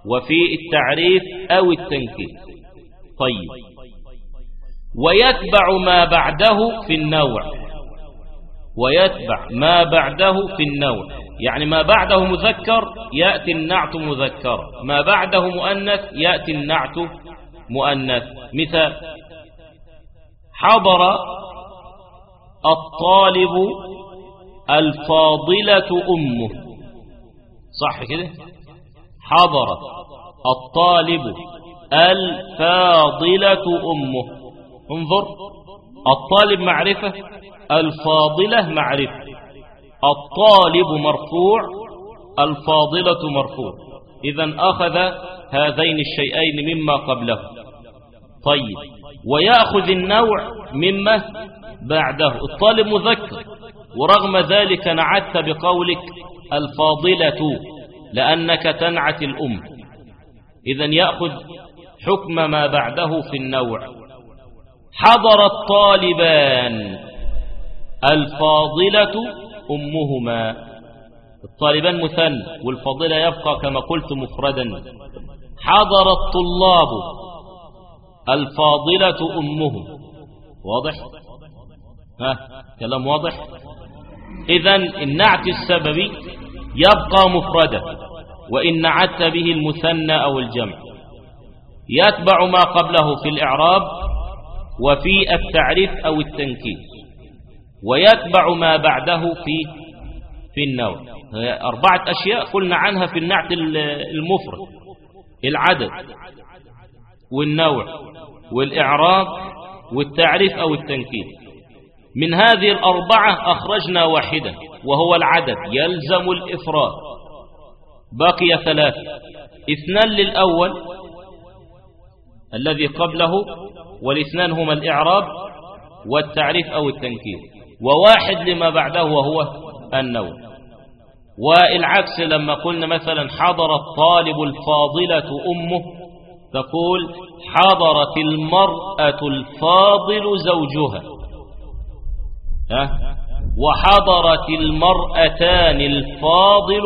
Speaker 1: وفي التعريف أو التنكير. طيب. ويتبع ما بعده في النوع. ويتبع ما بعده في النوع. يعني ما بعده مذكر يأتي النعت مذكر ما بعده مؤنث يأتي النعت مؤنث. مثال حضر الطالب الفاضلة أمه. صح كده؟ حضر الطالب الفاضلة أمه. انظر الطالب معرفة الفاضلة معرفة. الطالب مرفوع الفاضلة مرفوع. إذا أخذ هذين الشيئين مما قبله. طيب ويأخذ النوع مما بعده. الطالب مذكر ورغم ذلك نعت بقولك الفاضلة لأنك تنعت الأم. إذا يأخذ حكم ما بعده في النوع. حضر الطالبان الفاضلة أمهما. الطالبان مثنى والفاضلة يبقى كما قلت مفردا. حضر الطلاب. الفاضلة أمهم. واضح؟ ها كلام واضح؟ إذا النعت السببي يبقى مفردا وإن نعت به المثنى أو الجمع. يتبع ما قبله في الإعراب وفي التعريف أو التنكير. ويتبع ما بعده في في النوع أربعة أشياء قلنا عنها في النعت المفرد. العدد والنوع والإعراب والتعريف أو التنكير. من هذه الأربعة أخرجنا واحدة وهو العدد يلزم الإفراد. بقي ثلاثة اثنان للأول الذي قبله والاثنان هما الإعراب والتعريف أو التنكير. وواحد لما بعده وهو النوع والعكس لما قلنا مثلا حضر الطالب الفاضلة أمه تقول حضرت المرأة الفاضل زوجها. ها؟ وحضرت المرأتان الفاضل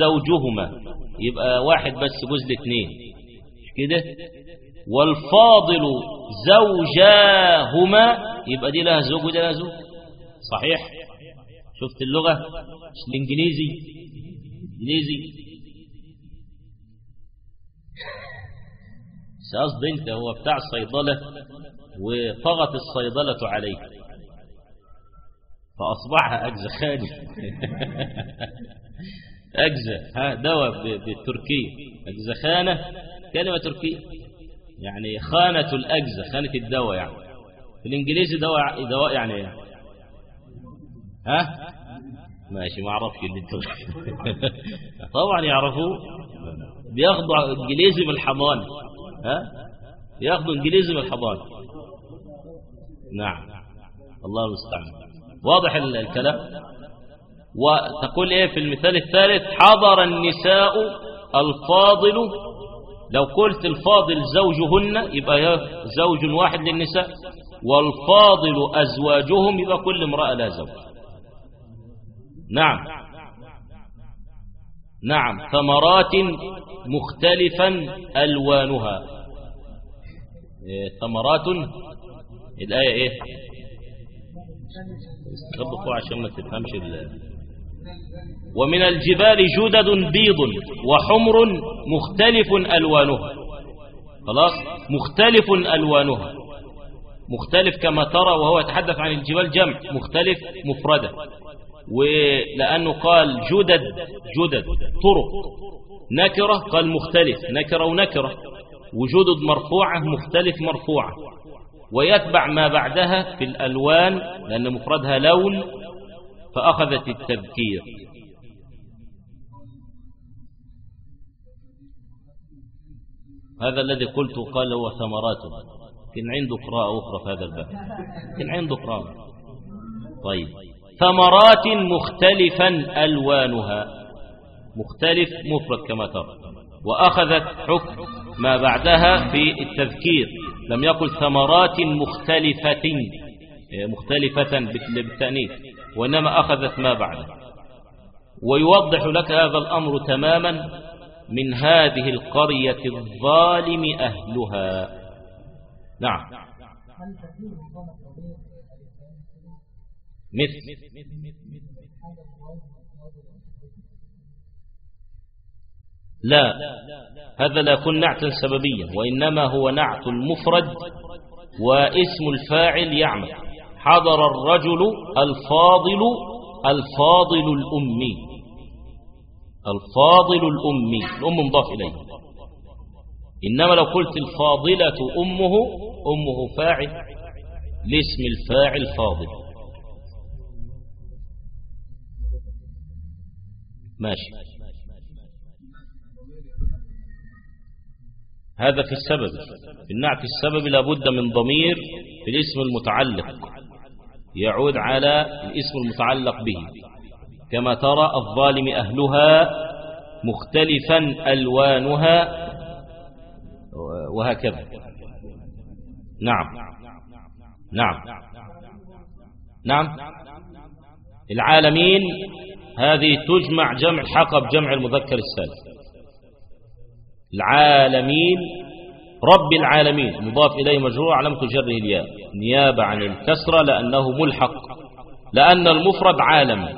Speaker 1: زوجهما. يبقى واحد بس جوز الاثنين كده؟ والفاضل زوجاهما يبقى دي لها زوج وده لها زوج. صحيح؟ شفت اللغة؟ مش الإنجليزي. إنجليزي. قصد أنت هو بتاع الصيدلة وطغت الصيدلة عليه. فأصبحها أجزخاني أجزة ها دواء بالتركية أجزخانة كلمة تركية. يعني خانة الأجزة خانة الدواء يعني. في الإنجليزي دواء دواء يعني إيه؟ ها؟ ماشي ما أعرفش اللي أنت طبعا يعرفوه. بياخدوا إنجليزي من الحضانة. ها؟ ياخدوا إنجليزي من الحضانة. نعم. الله المستعان. واضح الكلام؟ وتقول إيه في المثال الثالث؟ حضر النساء الفاضل لو قلت الفاضل زوجهن يبقى زوج واحد للنساء والفاضل أزواجهم يبقى كل امرأة لا زوج. نعم. نعم. ثمرات مختلفا ألوانها. إيه ثمرات؟ الآية إيه؟ استخبطوا عشان ما تفهمش. ومن الجبال جدد بيض وحمر مختلف ألوانها خلاص؟ مختلف ألوانها مختلف كما ترى وهو يتحدث عن الجبال جمع مختلف مفردة. ولأنه قال جدد جدد طرق. نكرة قال مختلف نكرة ونكرة. وجدد مرفوعة مختلف مرفوعة. ويتبع ما بعدها في الألوان لأن مفردها لون فأخذت التذكير هذا الذي قلت قال هو ثمرات. كان عنده قراءة أخرى في هذا الباب. كان عنده قراءة. طيب. ثمرات مختلفا ألوانها. مختلف مفرد كما ترى. وأخذت حكم ما بعدها في التذكير. لم يقل ثمرات مختلفة. مختلفة بالتأنيث. وإنما أخذت ما بعده ويوضح لك هذا الأمر تماما من هذه القرية الظالم أهلها. نعم. مثل. لا. هذا لا يكون نعتا سببيا وإنما هو نعت المفرد واسم الفاعل يعمل. حضر الرجل الفاضل الفاضل الأمي. الفاضل الأمي. الأم مضاف إليه. إنما لو قلت الفاضلة أمه أمه فاعل. لاسم الفاعل فاضل. ماشي. هذا في السبب. في النعت السبب لابد من ضمير في الاسم المتعلق. يعود على الاسم المتعلق به. كما ترى الظالم أهلها مختلفا ألوانها وهكذا. نعم. نعم. نعم. العالمين هذه تجمع جمع حقب جمع المذكر السالم العالمين رب العالمين مضاف إليه مجرور علامة جره الياء. نيابة عن الكسرة لأنه ملحق لأن المفرد عالم.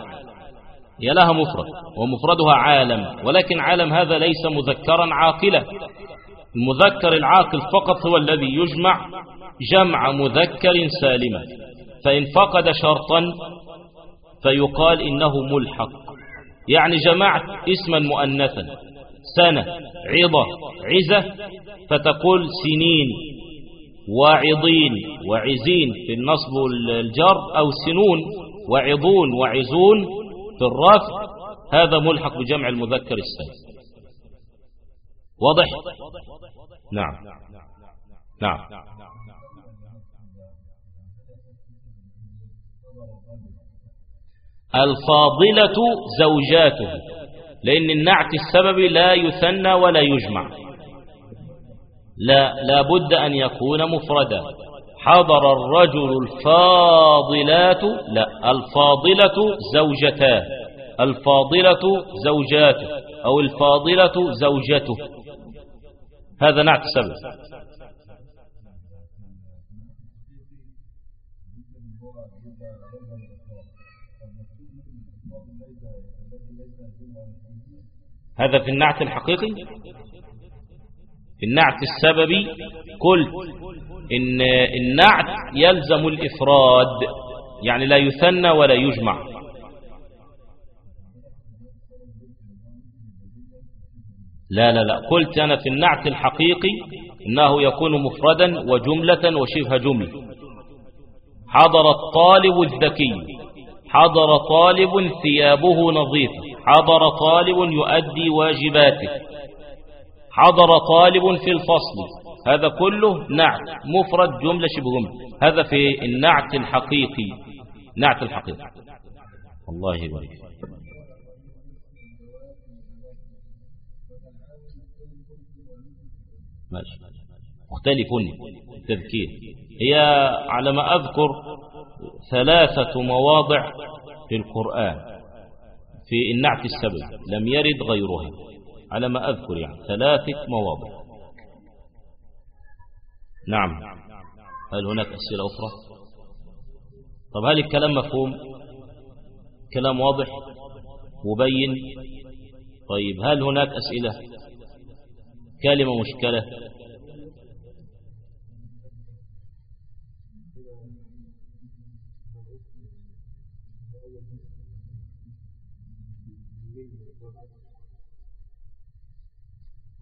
Speaker 1: هي لها مفرد ومفردها عالم ولكن عالم هذا ليس مذكرا عاقلا. المذكر العاقل فقط هو الذي يجمع جمع مذكر سالما فإن فقد شرطا فيقال إنه ملحق. يعني جمعت اسما مؤنثا سنة عظة عزة فتقول سنين. واعظين وعزين في النصب والجر أو سنون وعظون وعزون في الرفع هذا ملحق بجمع المذكر السالم واضح؟ نعم. نعم. الفاضلة زوجاته لأن النعت السببي لا يثنى ولا يجمع. لا لابد أن يكون مفردا. حضر الرجل الفاضلات لا الفاضلة زوجتاه الفاضلة زوجاته أو الفاضلة زوجته. هذا نعت سبب هذا في النعت الحقيقي؟ النعت السببي قلت إن النعت يلزم الإفراد يعني لا يثنى ولا يجمع. لا لا لا قلت أنا في النعت الحقيقي إنه يكون مفردا وجملة وشبه جملة. حضر الطالب الذكي حضر طالب ثيابه نظيفة حضر طالب يؤدي واجباته. حضر طالب في الفصل. هذا كله نعت مفرد جملة شبه جملة. هذا في النعت الحقيقي. نعت الحقيقي. الله يبارك مختلف التذكير هي على ما أذكر ثلاثة مواضع في القرآن. في النعت السبب لم يرد غيرها. على ما أذكر يعني. ثلاثة مواضع. نعم. هل هناك أسئلة أخرى؟ طب هل الكلام مفهوم؟ كلام واضح؟ مبين؟ طيب هل هناك أسئلة؟ كلمة مشكلة؟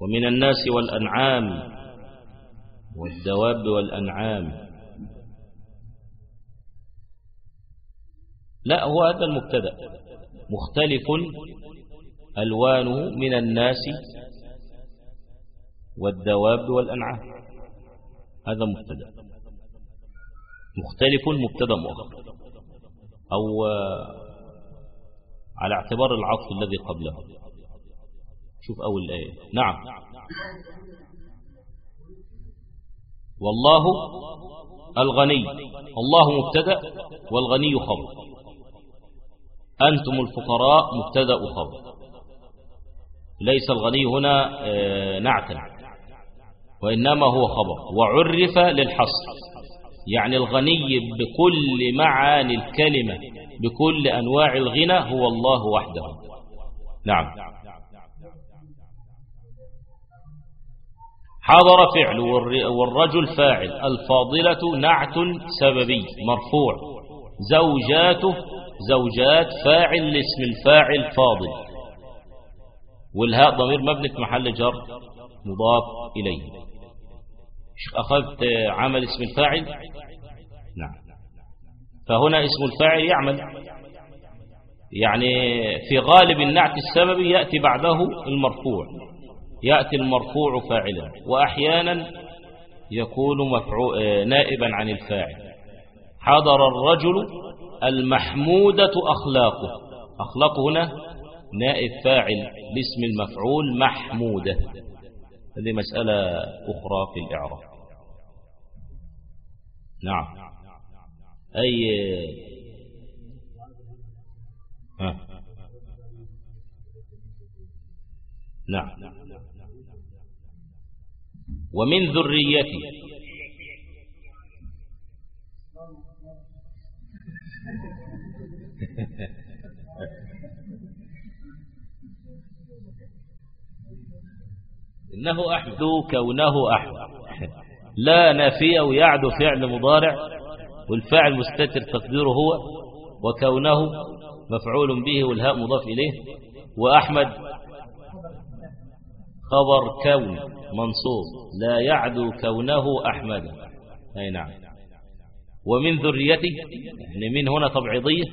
Speaker 1: ومن الناس والأنعام والدواب والأنعام. لا هو هذا المبتدا. مختلف ألوانه من الناس والدواب والأنعام. هذا مبتدا. مختلف مبتدا مؤخر. أو على اعتبار العطف الذي قبله. شوف أول الآية. نعم. والله الغني. الله مبتدأ والغني خبر. أنتم الفقراء مبتدأ خبر. ليس الغني هنا نعتا وإنما هو خبر. وعرف للحصر. يعني الغني بكل معاني الكلمة بكل أنواع الغنى هو الله وحده. نعم. حضر فعل والرجل فاعل. الفاضلة نعت سببي مرفوع. زوجاته زوجات فاعل لاسم الفاعل فاضل. والهاء ضمير مبني محل جر مضاف إليه. أخذت عمل اسم الفاعل؟ نعم. فهنا اسم الفاعل يعمل. يعني في غالب النعت السببي يأتي بعده المرفوع. يأتي المرفوع فاعلا وأحيانا يكون نائبا عن الفاعل. حضر الرجل المحمودة أخلاقه. أخلاقه هنا نائب فاعل لاسم المفعول محمودة. هذه مسألة أخرى في الإعراب. نعم. أي ها. نعم. ومن ذريتي. إنه أحمد كونه أحمد لا نافية ويعد فعل مضارع والفاعل مستتر تقديره هو وكونه مفعول به والهاء مضاف إليه. وأحمد خبر كون منصوب. لا يعدو كونه أحمد. أي نعم. ومن ذريته يعني من هنا تبعيضية.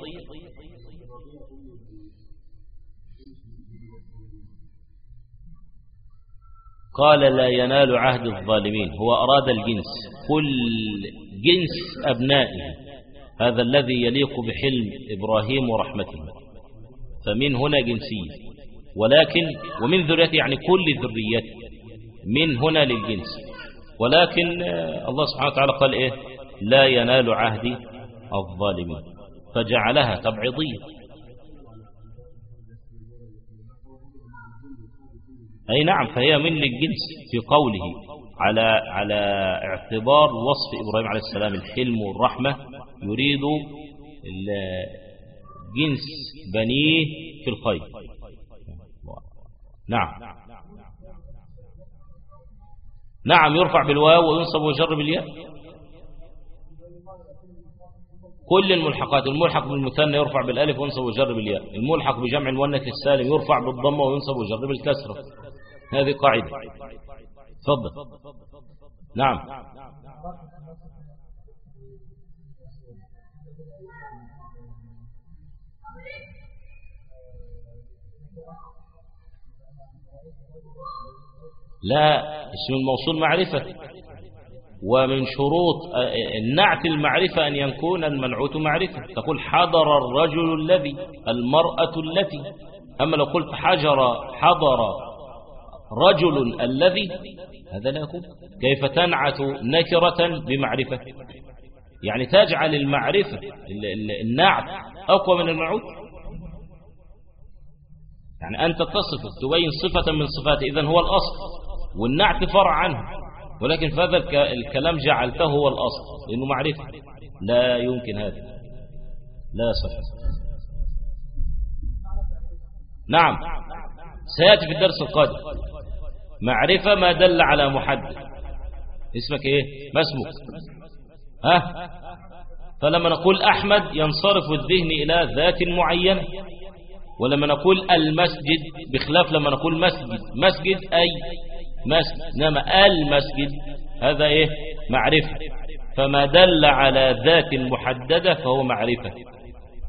Speaker 1: قال لا ينال عهد الظالمين. هو أراد الجنس. كل جنس أبنائه. هذا الذي يليق بحلم إبراهيم ورحمته. فمن هنا جنسية. ولكن ومن ذريته يعني كل ذريته من هنا للجنس. ولكن الله سبحانه وتعالى قال إيه؟ لا ينال عهد الظالمين. فجعلها تبعضية أي نعم فهي من الجنس في قوله على على اعتبار وصف إبراهيم عليه السلام الحلم والرحمة يريد جنس بنيه في الخير. نعم. نعم يرفع بالواو وينصب ويجر بالياء. كل الملحقات الملحق بالمثنى يرفع بالألف وينصب ويجر بالياء. الملحق بجمع المؤنث السالم يرفع بالضمة وينصب ويجر بالكسره هذه قاعدة. تفضل. نعم. لا اسم الموصول معرفة. ومن شروط النعت المعرفة أن يكون المنعوت معرفة. تقول حضر الرجل الذي المرأة التي. أما لو قلت حجر حضر رجل الذي هذا لا يكون. كيف تنعت نكرة بمعرفة؟ يعني تجعل المعرفة النعت أقوى من المنعوت. يعني أنت تصف تبين صفة من صفاته. إذن هو الأصل. والنعت فرع عنه. ولكن في هذا الكلام جعلته هو الأصل لأنه معرفة. لا يمكن هذا. لا يصح نعم. سيأتي في الدرس القادم. معرفة ما دل على محدد اسمك إيه؟ ما اسمك؟ ها؟ فلما نقول أحمد ينصرف الذهن إلى ذات معينة. ولما نقول المسجد بخلاف لما نقول مسجد. مسجد أي مسجد إنما المسجد هذا إيه؟ معرفة. فما دل على ذات محددة فهو معرفة.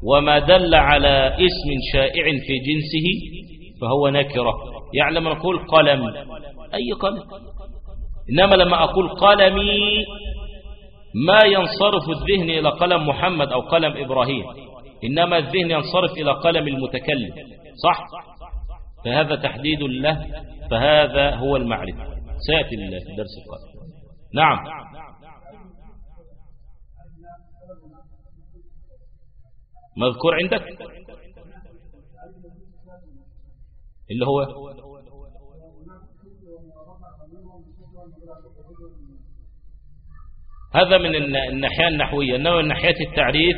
Speaker 1: وما دل على اسم شائع في جنسه فهو نكرة. يعني لما نقول قلم. أي قلم؟ إنما لما أقول قلمي ما ينصرف الذهن إلى قلم محمد أو قلم إبراهيم. إنما الذهن ينصرف إلى قلم المتكلم. صح؟ فهذا تحديد له فهذا هو المعرفة. سيأتي الدرس القادم. نعم. مذكور عندك؟ اللي هو؟ هذا من الناحية النحوية. إنما من ناحية التعريف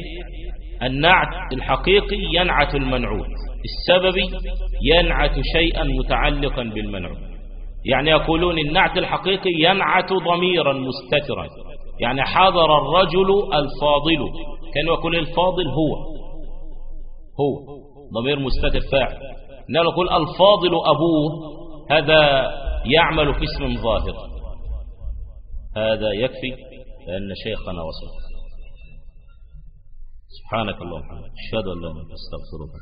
Speaker 1: النعت الحقيقي ينعت المنعوت. السببي ينعت شيئا متعلقا بالمنعوت يعني يقولون النعت الحقيقي ينعت ضميرا مستترا. يعني حضر الرجل الفاضل. كان يقول الفاضل هو. هو. ضمير مستتر فاعل. نقول الفاضل أبوه. هذا يعمل في اسم ظاهر. هذا يكفي لأن شيخنا وصل سبحانك اللهم أشهد أن لا إله إلا أنت أستغفرك